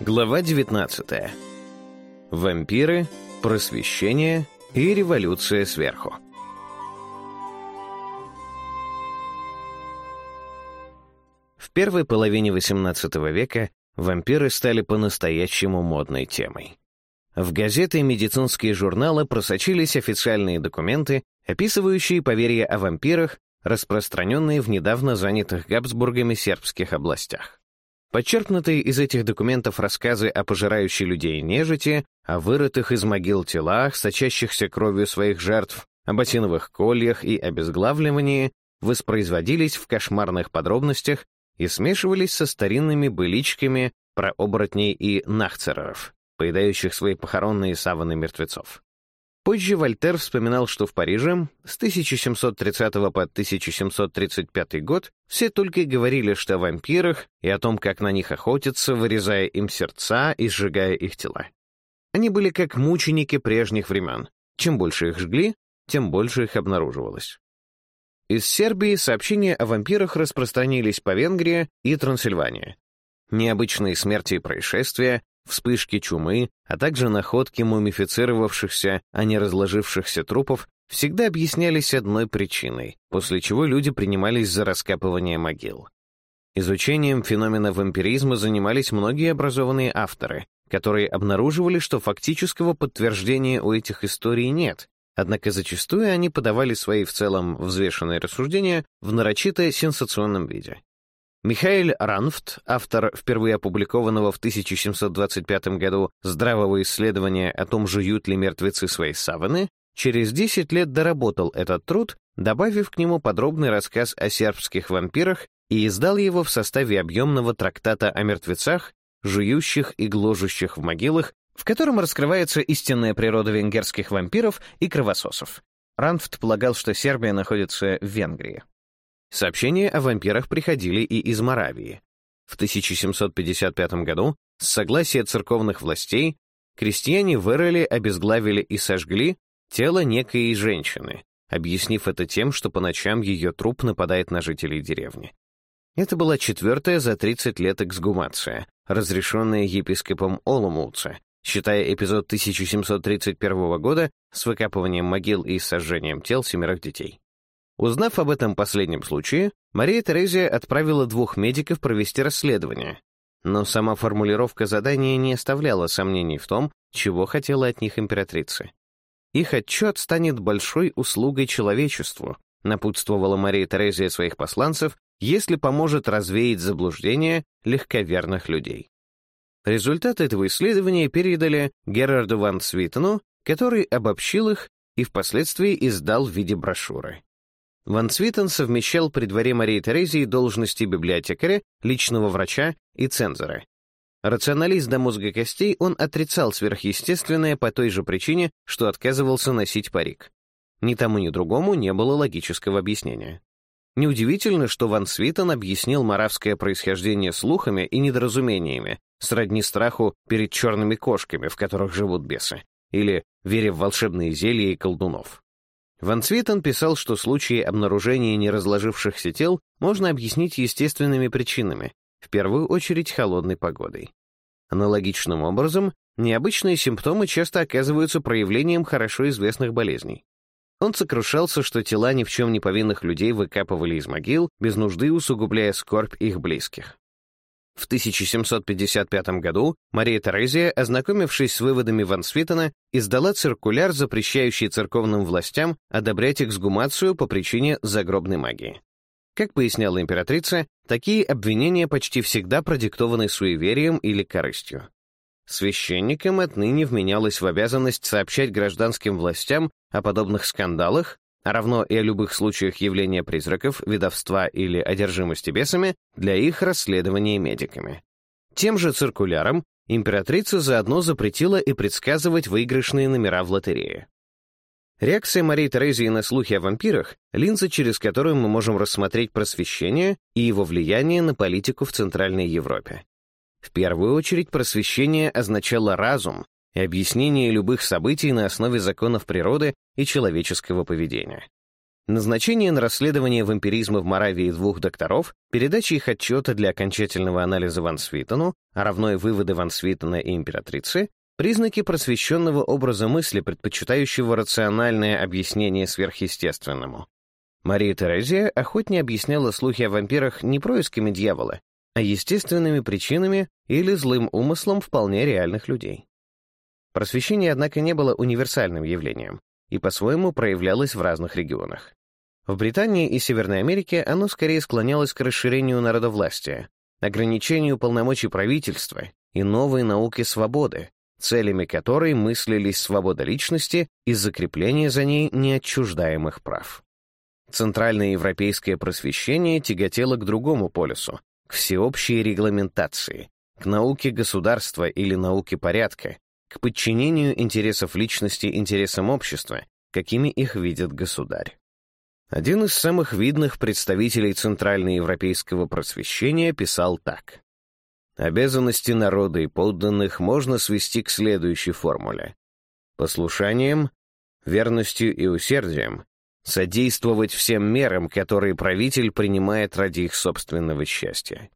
Глава 19. Вампиры, просвещение и революция сверху. В первой половине XVIII века вампиры стали по-настоящему модной темой. В газеты и медицинские журналы просочились официальные документы, описывающие поверья о вампирах, распространенные в недавно занятых Габсбургами сербских областях. Подчеркнутые из этих документов рассказы о пожирающей людей нежити, о вырытых из могил телах, сочащихся кровью своих жертв, об ботиновых кольях и обезглавливании воспроизводились в кошмарных подробностях и смешивались со старинными быличками про оборотней и нахцереров, поедающих свои похоронные саваны мертвецов. Позже Вольтер вспоминал, что в Париже с 1730 по 1735 год все только и говорили, что о вампирах и о том, как на них охотятся, вырезая им сердца и сжигая их тела. Они были как мученики прежних времен. Чем больше их жгли, тем больше их обнаруживалось. Из Сербии сообщения о вампирах распространились по Венгрии и Трансильвании. Необычные смерти и происшествия вспышки чумы, а также находки мумифицировавшихся, а не разложившихся трупов, всегда объяснялись одной причиной, после чего люди принимались за раскапывание могил. Изучением феномена вампиризма занимались многие образованные авторы, которые обнаруживали, что фактического подтверждения у этих историй нет, однако зачастую они подавали свои в целом взвешенные рассуждения в нарочито сенсационном виде. Михаил Ранфт, автор впервые опубликованного в 1725 году здравого исследования о том, жуют ли мертвецы свои саваны, через 10 лет доработал этот труд, добавив к нему подробный рассказ о сербских вампирах и издал его в составе объемного трактата о мертвецах, жующих и гложущих в могилах, в котором раскрывается истинная природа венгерских вампиров и кровососов. Ранфт полагал, что Сербия находится в Венгрии. Сообщения о вампирах приходили и из Моравии. В 1755 году, с согласия церковных властей, крестьяне вырыли, обезглавили и сожгли тело некой женщины, объяснив это тем, что по ночам ее труп нападает на жителей деревни. Это была четвертая за 30 лет эксгумация, разрешенная епископом Оломуца, считая эпизод 1731 года с выкапыванием могил и сожжением тел семерых детей. Узнав об этом последнем случае, Мария Терезия отправила двух медиков провести расследование, но сама формулировка задания не оставляла сомнений в том, чего хотела от них императрица. «Их отчет станет большой услугой человечеству», напутствовала Мария Терезия своих посланцев, если поможет развеять заблуждения легковерных людей. Результаты этого исследования передали Герарду ван Свитену, который обобщил их и впоследствии издал в виде брошюры. Ван Цвитен совмещал при дворе Марии Терезии должности библиотекаря, личного врача и цензора. Рационалист до мозга костей, он отрицал сверхъестественное по той же причине, что отказывался носить парик. Ни тому, ни другому не было логического объяснения. Неудивительно, что Ван Свитон объяснил маравское происхождение слухами и недоразумениями, сродни страху перед черными кошками, в которых живут бесы, или вере в волшебные зелья и колдунов. Ван Цвитен писал, что случаи обнаружения неразложившихся тел можно объяснить естественными причинами, в первую очередь холодной погодой. Аналогичным образом, необычные симптомы часто оказываются проявлением хорошо известных болезней. Он сокрушался, что тела ни в чем не повинных людей выкапывали из могил, без нужды усугубляя скорбь их близких. В 1755 году Мария Терезия, ознакомившись с выводами Ван Свитена, издала циркуляр, запрещающий церковным властям одобрять эксгумацию по причине загробной магии. Как поясняла императрица, такие обвинения почти всегда продиктованы суеверием или корыстью. Священникам отныне вменялось в обязанность сообщать гражданским властям о подобных скандалах а равно и о любых случаях явления призраков, ведовства или одержимости бесами для их расследования медиками. Тем же циркуляром императрица заодно запретила и предсказывать выигрышные номера в лотерее. Реакция Марии Терезии на слухи о вампирах — линза, через которую мы можем рассмотреть просвещение и его влияние на политику в Центральной Европе. В первую очередь просвещение означало разум, и объяснение любых событий на основе законов природы и человеческого поведения. Назначение на расследование вампиризма в Моравии двух докторов, передача их отчета для окончательного анализа Ван Свитону, а равно и выводы Ван Свитона и императрицы, признаки просвещенного образа мысли, предпочитающего рациональное объяснение сверхъестественному. Мария Терезия охотнее объясняла слухи о вампирах не происками дьявола, а естественными причинами или злым умыслом вполне реальных людей. Просвещение, однако, не было универсальным явлением и по-своему проявлялось в разных регионах. В Британии и Северной Америке оно скорее склонялось к расширению народовластия, ограничению полномочий правительства и новой науке свободы, целями которой мыслились свобода личности и закрепление за ней неотчуждаемых прав. Центральное европейское просвещение тяготело к другому полюсу, к всеобщей регламентации, к науке государства или науке порядка, к подчинению интересов личности интересам общества, какими их видит государь. Один из самых видных представителей центральноевропейского просвещения писал так. Обязанности народа и подданных можно свести к следующей формуле. Послушанием, верностью и усердием содействовать всем мерам, которые правитель принимает ради их собственного счастья.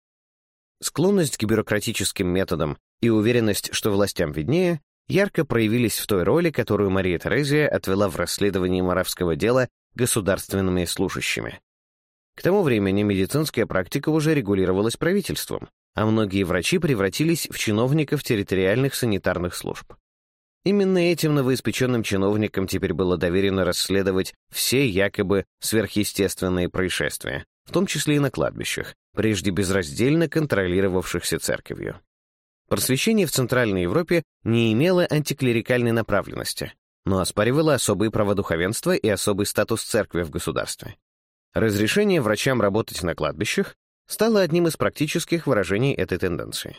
Склонность к бюрократическим методам и уверенность, что властям виднее, ярко проявились в той роли, которую Мария Терезия отвела в расследовании моравского дела государственными служащими. К тому времени медицинская практика уже регулировалась правительством, а многие врачи превратились в чиновников территориальных санитарных служб. Именно этим новоиспеченным чиновникам теперь было доверено расследовать все якобы сверхъестественные происшествия, в том числе и на кладбищах, прежде безраздельно контролировавшихся церковью. Просвещение в Центральной Европе не имело антиклерикальной направленности, но оспаривало особые права духовенства и особый статус церкви в государстве. Разрешение врачам работать на кладбищах стало одним из практических выражений этой тенденции.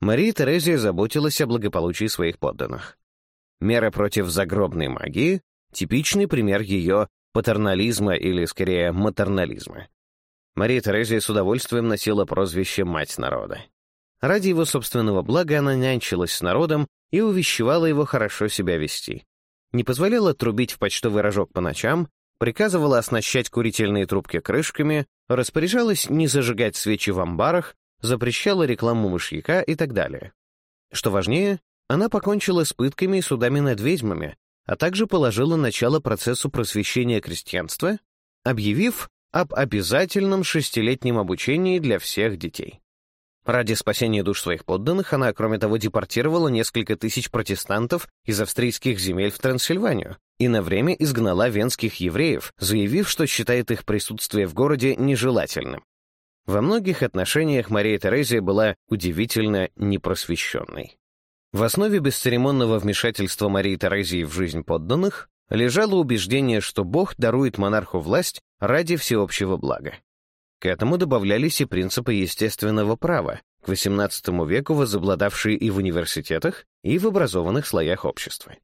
Мария Терезия заботилась о благополучии своих подданных. Мера против загробной магии — типичный пример ее патернализма или, скорее, матернализма. Мария Терезия с удовольствием носила прозвище «Мать народа». Ради его собственного блага она нянчилась с народом и увещевала его хорошо себя вести. Не позволяла трубить в почтовый рожок по ночам, приказывала оснащать курительные трубки крышками, распоряжалась не зажигать свечи в амбарах, запрещала рекламу мышьяка и так далее. Что важнее, она покончила с пытками и судами над ведьмами, а также положила начало процессу просвещения крестьянства, объявив, об обязательном шестилетнем обучении для всех детей. Ради спасения душ своих подданных она, кроме того, депортировала несколько тысяч протестантов из австрийских земель в Трансильванию и на время изгнала венских евреев, заявив, что считает их присутствие в городе нежелательным. Во многих отношениях Мария Терезия была удивительно непросвещенной. В основе бесцеремонного вмешательства Марии Терезии в жизнь подданных лежало убеждение, что Бог дарует монарху власть ради всеобщего блага. К этому добавлялись и принципы естественного права, к XVIII веку возобладавшие и в университетах, и в образованных слоях общества.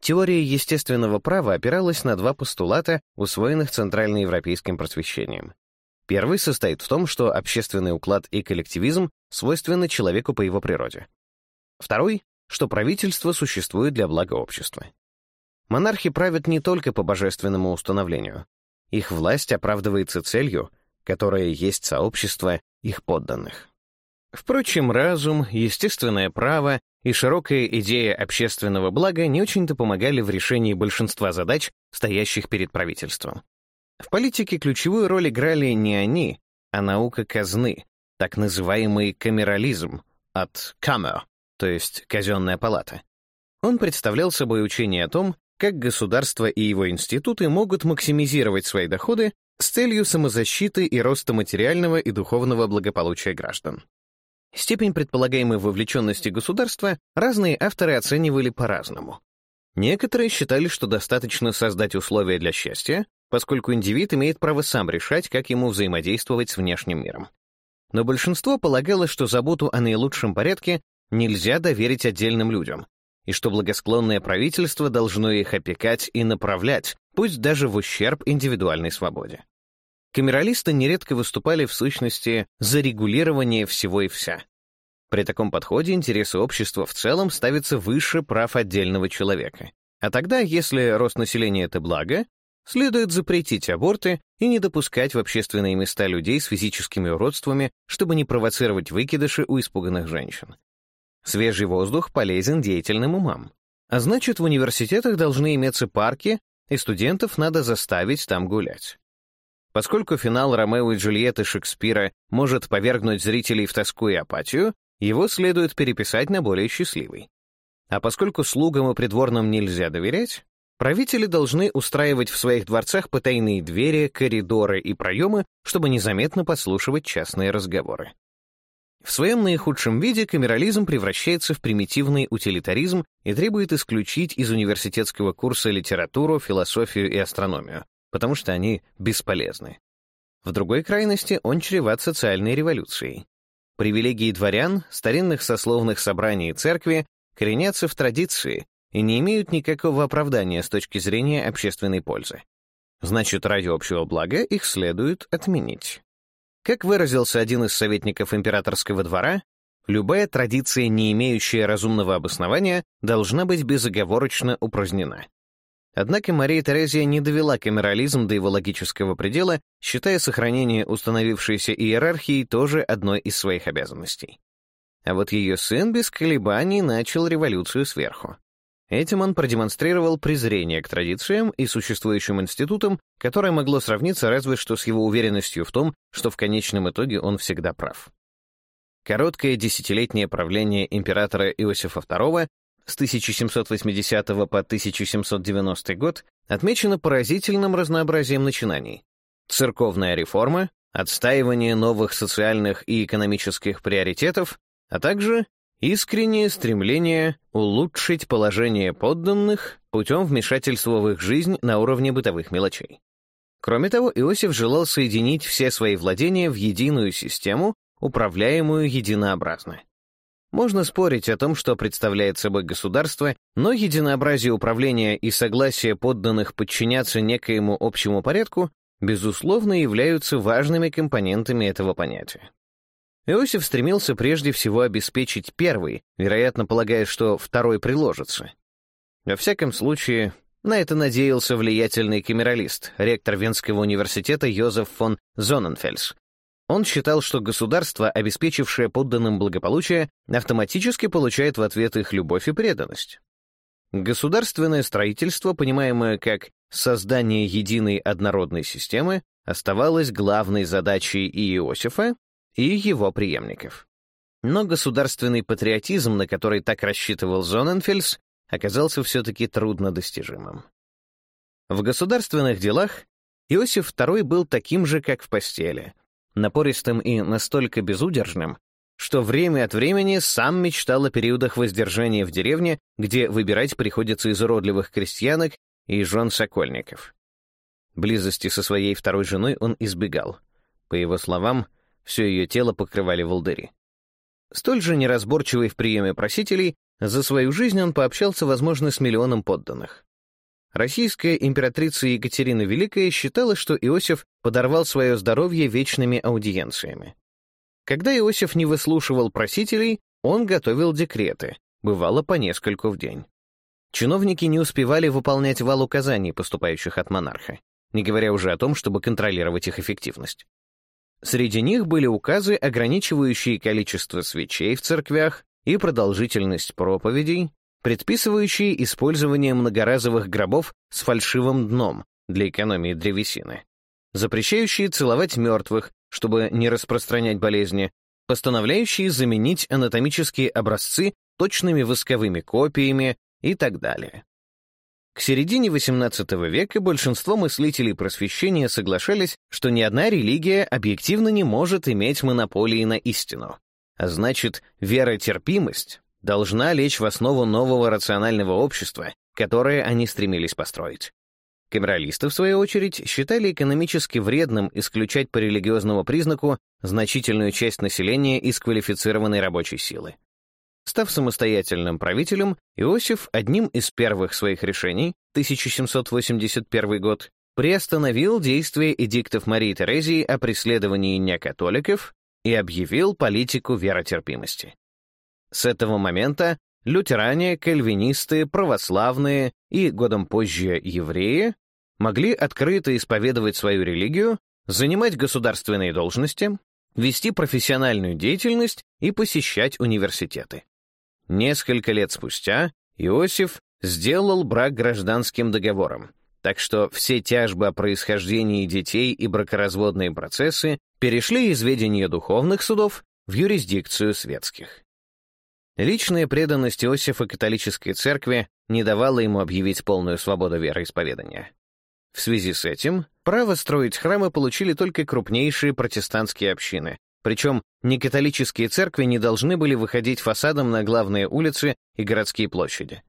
Теория естественного права опиралась на два постулата, усвоенных центральноевропейским просвещением. Первый состоит в том, что общественный уклад и коллективизм свойственны человеку по его природе. Второй — что правительство существует для блага общества. Монархи правят не только по божественному установлению. Их власть оправдывается целью, которая есть сообщество их подданных. Впрочем, разум, естественное право и широкая идея общественного блага не очень-то помогали в решении большинства задач, стоящих перед правительством. В политике ключевую роль играли не они, а наука казны, так называемый камерализм, от «камер», то есть «казенная палата». Он представлял собой учение о том, как государство и его институты могут максимизировать свои доходы с целью самозащиты и роста материального и духовного благополучия граждан. Степень предполагаемой вовлеченности государства разные авторы оценивали по-разному. Некоторые считали, что достаточно создать условия для счастья, поскольку индивид имеет право сам решать, как ему взаимодействовать с внешним миром. Но большинство полагало, что заботу о наилучшем порядке нельзя доверить отдельным людям, и что благосклонное правительство должно их опекать и направлять, пусть даже в ущерб индивидуальной свободе. Камералисты нередко выступали в сущности за регулирование всего и вся. При таком подходе интересы общества в целом ставятся выше прав отдельного человека. А тогда, если рост населения — это благо, следует запретить аборты и не допускать в общественные места людей с физическими уродствами, чтобы не провоцировать выкидыши у испуганных женщин. Свежий воздух полезен деятельным умам. А значит, в университетах должны иметься парки, и студентов надо заставить там гулять. Поскольку финал «Ромео и Джульетты» Шекспира может повергнуть зрителей в тоску и апатию, его следует переписать на более счастливый. А поскольку слугам и придворным нельзя доверять, правители должны устраивать в своих дворцах потайные двери, коридоры и проемы, чтобы незаметно подслушивать частные разговоры. В своем наихудшем виде камерализм превращается в примитивный утилитаризм и требует исключить из университетского курса литературу, философию и астрономию, потому что они бесполезны. В другой крайности он чреват социальной революцией. Привилегии дворян, старинных сословных собраний и церкви коренятся в традиции и не имеют никакого оправдания с точки зрения общественной пользы. Значит, ради общего блага их следует отменить. Как выразился один из советников императорского двора, любая традиция, не имеющая разумного обоснования, должна быть безоговорочно упразднена. Однако Мария Терезия не довела камерализм до его логического предела, считая сохранение установившейся иерархии тоже одной из своих обязанностей. А вот ее сын без колебаний начал революцию сверху. Этим он продемонстрировал презрение к традициям и существующим институтам, которое могло сравниться разве что с его уверенностью в том, что в конечном итоге он всегда прав. Короткое десятилетнее правление императора Иосифа II с 1780 по 1790 год отмечено поразительным разнообразием начинаний. Церковная реформа, отстаивание новых социальных и экономических приоритетов, а также Искреннее стремление улучшить положение подданных путем вмешательства в их жизнь на уровне бытовых мелочей. Кроме того, Иосиф желал соединить все свои владения в единую систему, управляемую единообразно. Можно спорить о том, что представляет собой государство, но единообразие управления и согласие подданных подчиняться некоему общему порядку, безусловно, являются важными компонентами этого понятия. Иосиф стремился прежде всего обеспечить первый, вероятно, полагая, что второй приложится. Во всяком случае, на это надеялся влиятельный камералист, ректор Венского университета Йозеф фон Зоненфельс. Он считал, что государство, обеспечившее подданным благополучие, автоматически получает в ответ их любовь и преданность. Государственное строительство, понимаемое как создание единой однородной системы, оставалось главной задачей и Иосифа, и его преемников. Но государственный патриотизм, на который так рассчитывал Зоненфельс, оказался все-таки труднодостижимым. В государственных делах Иосиф II был таким же, как в постели, напористым и настолько безудержным, что время от времени сам мечтал о периодах воздержания в деревне, где выбирать приходится из уродливых крестьянок и жен сокольников. Близости со своей второй женой он избегал. По его словам, все ее тело покрывали волдыри. Столь же неразборчивый в приеме просителей, за свою жизнь он пообщался, возможно, с миллионом подданных. Российская императрица Екатерина Великая считала, что Иосиф подорвал свое здоровье вечными аудиенциями. Когда Иосиф не выслушивал просителей, он готовил декреты, бывало по нескольку в день. Чиновники не успевали выполнять вал указаний, поступающих от монарха, не говоря уже о том, чтобы контролировать их эффективность. Среди них были указы, ограничивающие количество свечей в церквях и продолжительность проповедей, предписывающие использование многоразовых гробов с фальшивым дном для экономии древесины, запрещающие целовать мертвых, чтобы не распространять болезни, постановляющие заменить анатомические образцы точными восковыми копиями и так далее. К середине XVIII века большинство мыслителей просвещения соглашались, что ни одна религия объективно не может иметь монополии на истину. А значит, веротерпимость должна лечь в основу нового рационального общества, которое они стремились построить. Камералисты, в свою очередь, считали экономически вредным исключать по религиозному признаку значительную часть населения из квалифицированной рабочей силы. Став самостоятельным правителем, Иосиф одним из первых своих решений, 1781 год, приостановил действие эдиктов Марии Терезии о преследовании некатоликов и объявил политику веротерпимости. С этого момента лютеране, кальвинисты, православные и, годом позже, евреи могли открыто исповедовать свою религию, занимать государственные должности, вести профессиональную деятельность и посещать университеты. Несколько лет спустя Иосиф сделал брак гражданским договором, так что все тяжбы о происхождении детей и бракоразводные процессы перешли из ведения духовных судов в юрисдикцию светских. Личная преданность Иосифа католической церкви не давала ему объявить полную свободу вероисповедания. В связи с этим право строить храмы получили только крупнейшие протестантские общины, причем некатолические церкви не должны были выходить фасадом на главные улицы и городские площади.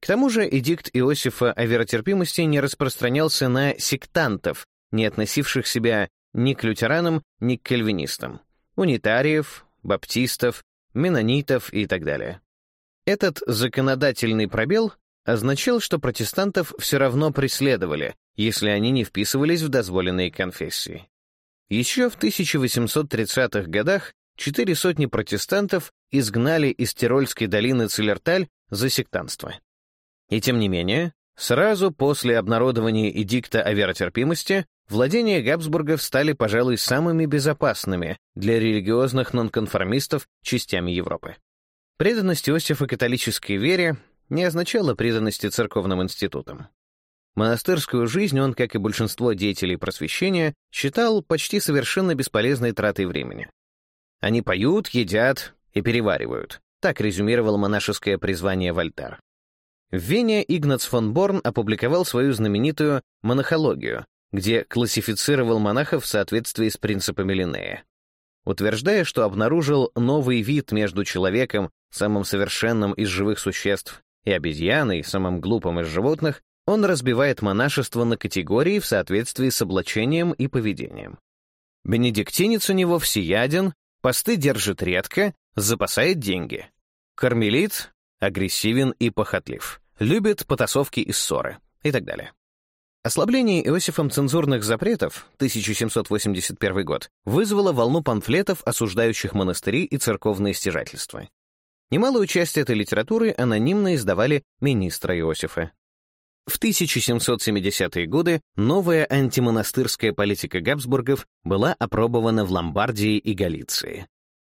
К тому же эдикт Иосифа о веротерпимости не распространялся на сектантов, не относивших себя ни к лютеранам, ни к кальвинистам, унитариев, баптистов, менонитов и так далее. Этот законодательный пробел означал, что протестантов все равно преследовали, если они не вписывались в дозволенные конфессии. Еще в 1830-х годах четыре сотни протестантов изгнали из Тирольской долины Цилерталь за сектантство. И тем не менее, сразу после обнародования эдикта о веротерпимости владения Габсбургов стали, пожалуй, самыми безопасными для религиозных нонконформистов частями Европы. Преданность Иосифа католической вере не означала преданности церковным институтам. Монастырскую жизнь он, как и большинство деятелей просвещения, считал почти совершенно бесполезной тратой времени. «Они поют, едят и переваривают», — так резюмировал монашеское призвание Вольтар. В Вене Игнац фон Борн опубликовал свою знаменитую «Монахологию», где классифицировал монахов в соответствии с принципами Линнея. Утверждая, что обнаружил новый вид между человеком, самым совершенным из живых существ, и обезьяной, самым глупым из животных, он разбивает монашество на категории в соответствии с облачением и поведением. Бенедиктинец у него всеяден, посты держит редко, запасает деньги. Кармелит агрессивен и похотлив, любит потасовки и ссоры и так далее. Ослабление Иосифом цензурных запретов, 1781 год, вызвало волну памфлетов, осуждающих монастыри и церковные стяжательства. Немалую часть этой литературы анонимно издавали министра Иосифа. В 1770-е годы новая антимонастырская политика Габсбургов была опробована в Ломбардии и Галиции.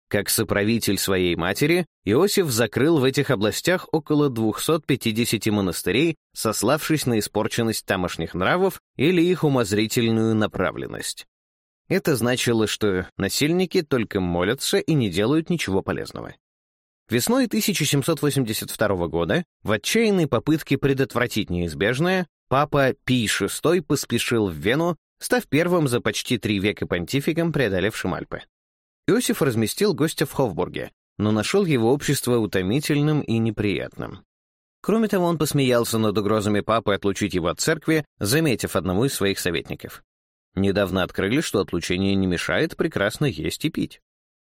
Как соправитель своей матери, Иосиф закрыл в этих областях около 250 монастырей, сославшись на испорченность тамошних нравов или их умозрительную направленность. Это значило, что насильники только молятся и не делают ничего полезного. Весной 1782 года, в отчаянной попытке предотвратить неизбежное, папа Пий VI поспешил в Вену, став первым за почти три века понтификом, преодолевшим Альпы. Иосиф разместил гостя в Хофбурге, но нашел его общество утомительным и неприятным. Кроме того, он посмеялся над угрозами папы отлучить его от церкви, заметив одного из своих советников. «Недавно открыли, что отлучение не мешает прекрасно есть и пить».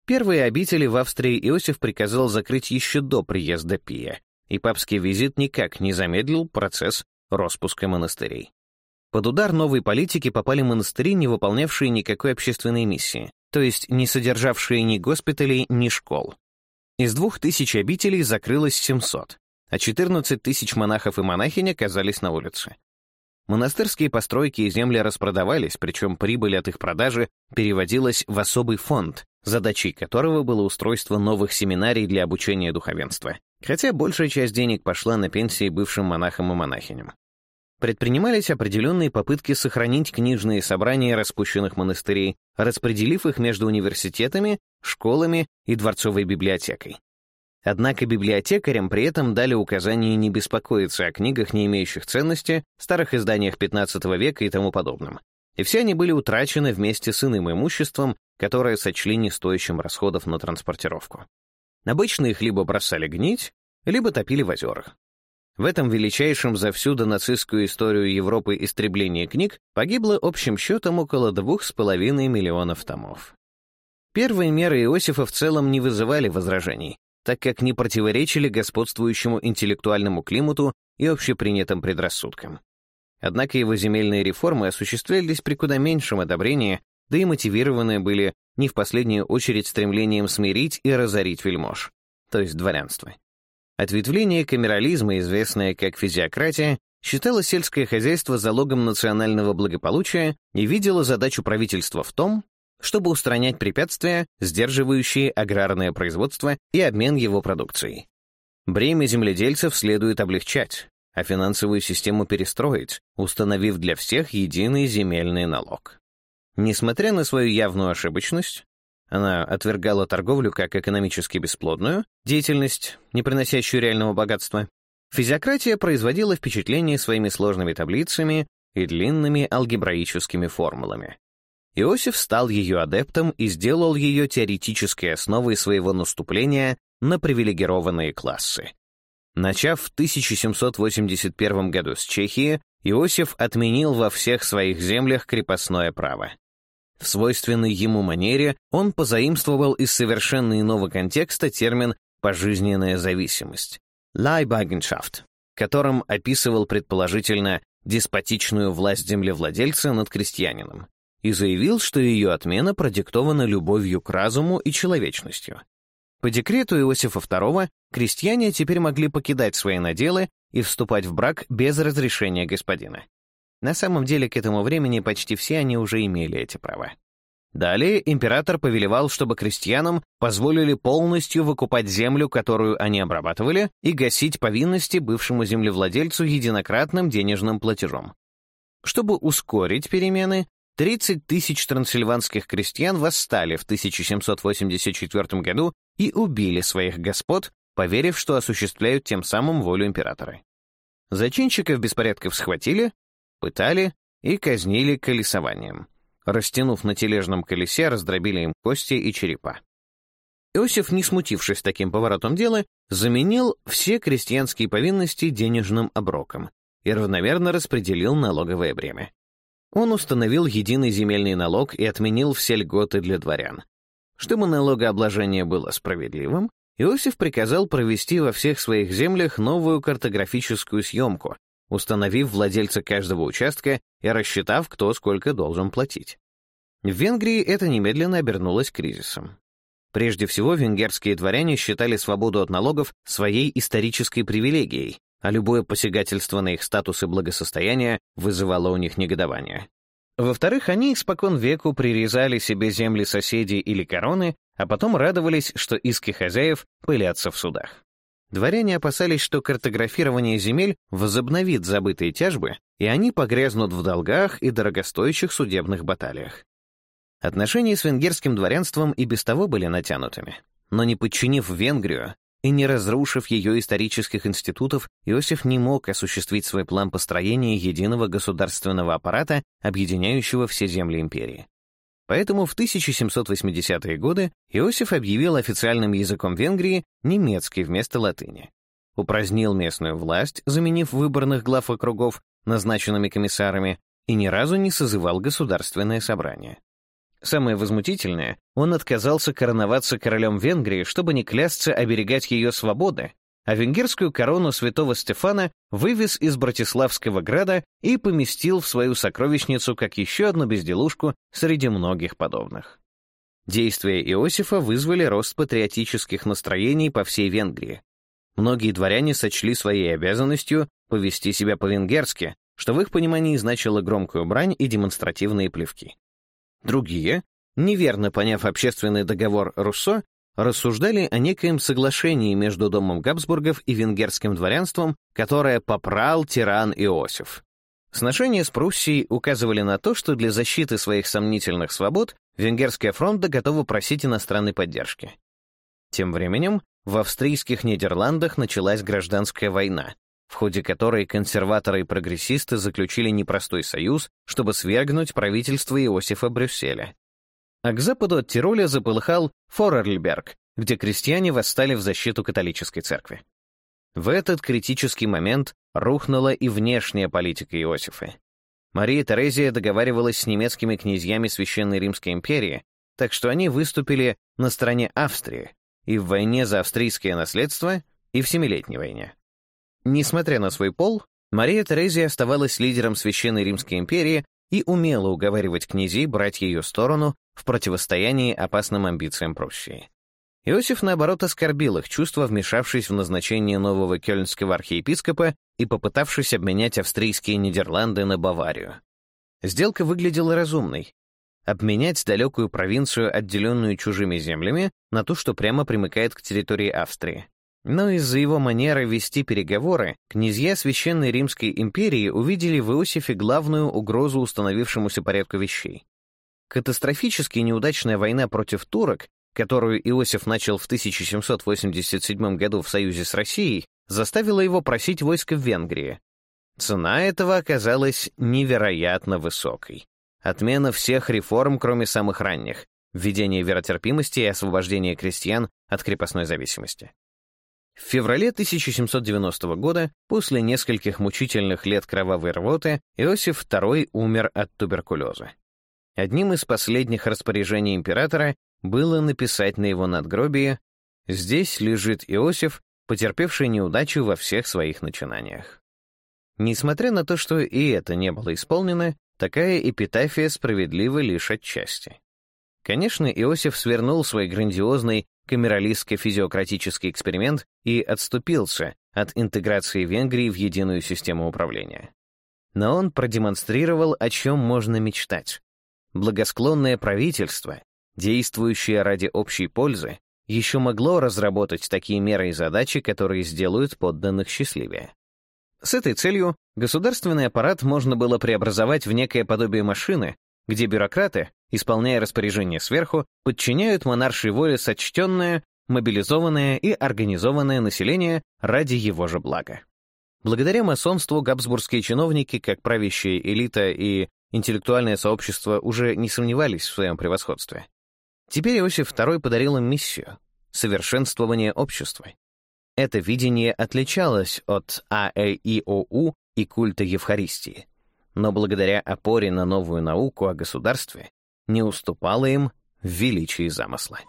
Первые обители в Австрии Иосиф приказал закрыть еще до приезда Пия, и папский визит никак не замедлил процесс распуска монастырей. Под удар новой политики попали монастыри, не выполнявшие никакой общественной миссии, то есть не содержавшие ни госпиталей, ни школ. Из двух тысяч обителей закрылось 700, а 14 тысяч монахов и монахинь оказались на улице. Монастырские постройки и земли распродавались, причем прибыль от их продажи переводилась в особый фонд, задачей которого было устройство новых семинарий для обучения духовенства, хотя большая часть денег пошла на пенсии бывшим монахам и монахиням. Предпринимались определенные попытки сохранить книжные собрания распущенных монастырей, распределив их между университетами, школами и дворцовой библиотекой. Однако библиотекарям при этом дали указание не беспокоиться о книгах, не имеющих ценности, старых изданиях XV века и тому подобном. И все они были утрачены вместе с иным имуществом, которое сочли не стоящим расходов на транспортировку. Обычно их либо бросали гнить, либо топили в озерах. В этом величайшем за всю донацистскую историю Европы истреблении книг погибло общим счетом около 2,5 миллионов томов. Первые меры Иосифа в целом не вызывали возражений, так как не противоречили господствующему интеллектуальному климату и общепринятым предрассудкам. Однако его земельные реформы осуществлялись при куда меньшем одобрении, да и мотивированы были не в последнюю очередь стремлением смирить и разорить вельмож, то есть дворянство. Ответвление камерализма, известное как физиократия, считало сельское хозяйство залогом национального благополучия и видела задачу правительства в том, чтобы устранять препятствия, сдерживающие аграрное производство и обмен его продукцией. Бремя земледельцев следует облегчать, а финансовую систему перестроить, установив для всех единый земельный налог. Несмотря на свою явную ошибочность, она отвергала торговлю как экономически бесплодную, деятельность, не приносящую реального богатства, физиократия производила впечатление своими сложными таблицами и длинными алгебраическими формулами. Иосиф стал ее адептом и сделал ее теоретической основой своего наступления на привилегированные классы. Начав в 1781 году с Чехии, Иосиф отменил во всех своих землях крепостное право. В свойственной ему манере он позаимствовал из совершенно иного контекста термин «пожизненная зависимость» — «Leihbeigenschaft», которым описывал предположительно деспотичную власть землевладельца над крестьянином и заявил, что ее отмена продиктована любовью к разуму и человечностью. По декрету Иосифа II крестьяне теперь могли покидать свои наделы и вступать в брак без разрешения господина. На самом деле, к этому времени почти все они уже имели эти права. Далее император повелевал, чтобы крестьянам позволили полностью выкупать землю, которую они обрабатывали, и гасить повинности бывшему землевладельцу единократным денежным платежом. Чтобы ускорить перемены, 30 тысяч трансильванских крестьян восстали в 1784 году и убили своих господ, поверив, что осуществляют тем самым волю императора. Зачинщиков беспорядков схватили, пытали и казнили колесованием. Растянув на тележном колесе, раздробили им кости и черепа. Иосиф, не смутившись таким поворотом дела, заменил все крестьянские повинности денежным оброком и равномерно распределил налоговое бремя. Он установил единый земельный налог и отменил все льготы для дворян. Чтобы налогообложение было справедливым, Иосиф приказал провести во всех своих землях новую картографическую съемку, установив владельца каждого участка и рассчитав, кто сколько должен платить. В Венгрии это немедленно обернулось кризисом. Прежде всего, венгерские дворяне считали свободу от налогов своей исторической привилегией а любое посягательство на их статус и благосостояние вызывало у них негодование. Во-вторых, они испокон веку прирезали себе земли соседей или короны, а потом радовались, что иски хозяев пылятся в судах. Дворяне опасались, что картографирование земель возобновит забытые тяжбы, и они погрязнут в долгах и дорогостоящих судебных баталиях. Отношения с венгерским дворянством и без того были натянутыми. Но не подчинив Венгрию, и не разрушив ее исторических институтов, Иосиф не мог осуществить свой план построения единого государственного аппарата, объединяющего все земли империи. Поэтому в 1780-е годы Иосиф объявил официальным языком Венгрии немецкий вместо латыни. Упразднил местную власть, заменив выборных глав округов назначенными комиссарами, и ни разу не созывал государственное собрание. Самое возмутительное, он отказался короноваться королем Венгрии, чтобы не клясться оберегать ее свободы, а венгерскую корону святого Стефана вывез из Братиславского града и поместил в свою сокровищницу как еще одну безделушку среди многих подобных. Действия Иосифа вызвали рост патриотических настроений по всей Венгрии. Многие дворяне сочли своей обязанностью повести себя по-венгерски, что в их понимании значило громкую брань и демонстративные плевки. Другие, неверно поняв общественный договор Руссо, рассуждали о некоем соглашении между домом Габсбургов и венгерским дворянством, которое попрал тиран Иосиф. Сношения с Пруссией указывали на то, что для защиты своих сомнительных свобод Венгерская фронта готова просить иностранной поддержки. Тем временем в австрийских Нидерландах началась гражданская война, в ходе которой консерваторы и прогрессисты заключили непростой союз, чтобы свергнуть правительство Иосифа Брюсселя. А к западу от Тироля заполыхал Форерльберг, где крестьяне восстали в защиту католической церкви. В этот критический момент рухнула и внешняя политика Иосифа. Мария Терезия договаривалась с немецкими князьями Священной Римской империи, так что они выступили на стороне Австрии и в войне за австрийское наследство, и в Семилетней войне. Несмотря на свой пол, Мария Терезия оставалась лидером Священной Римской империи и умела уговаривать князей брать ее сторону в противостоянии опасным амбициям Пруссии. Иосиф, наоборот, оскорбил их чувства, вмешавшись в назначение нового кельнского архиепископа и попытавшись обменять австрийские Нидерланды на Баварию. Сделка выглядела разумной. Обменять далекую провинцию, отделенную чужими землями, на ту, что прямо примыкает к территории Австрии. Но из-за его манеры вести переговоры князья Священной Римской империи увидели в Иосифе главную угрозу установившемуся порядку вещей. Катастрофически неудачная война против турок, которую Иосиф начал в 1787 году в союзе с Россией, заставила его просить войск в Венгрии. Цена этого оказалась невероятно высокой. Отмена всех реформ, кроме самых ранних, введение веротерпимости и освобождение крестьян от крепостной зависимости. В феврале 1790 года, после нескольких мучительных лет кровавой рвоты, Иосиф II умер от туберкулеза. Одним из последних распоряжений императора было написать на его надгробии: «Здесь лежит Иосиф, потерпевший неудачу во всех своих начинаниях». Несмотря на то, что и это не было исполнено, такая эпитафия справедлива лишь отчасти. Конечно, Иосиф свернул свой грандиозный камералистско-физиократический эксперимент и отступился от интеграции Венгрии в единую систему управления. Но он продемонстрировал, о чем можно мечтать. Благосклонное правительство, действующее ради общей пользы, еще могло разработать такие меры и задачи, которые сделают подданных счастливее. С этой целью государственный аппарат можно было преобразовать в некое подобие машины, где бюрократы, исполняя распоряжение сверху, подчиняют монаршей воле сочтенное, мобилизованное и организованное население ради его же блага. Благодаря масонству габсбургские чиновники, как правящая элита и интеллектуальное сообщество, уже не сомневались в своем превосходстве. Теперь Иосиф II подарил им миссию — совершенствование общества. Это видение отличалось от АЭИОУ и культа Евхаристии. Но благодаря опоре на новую науку о государстве, не уступала им в величии замысла.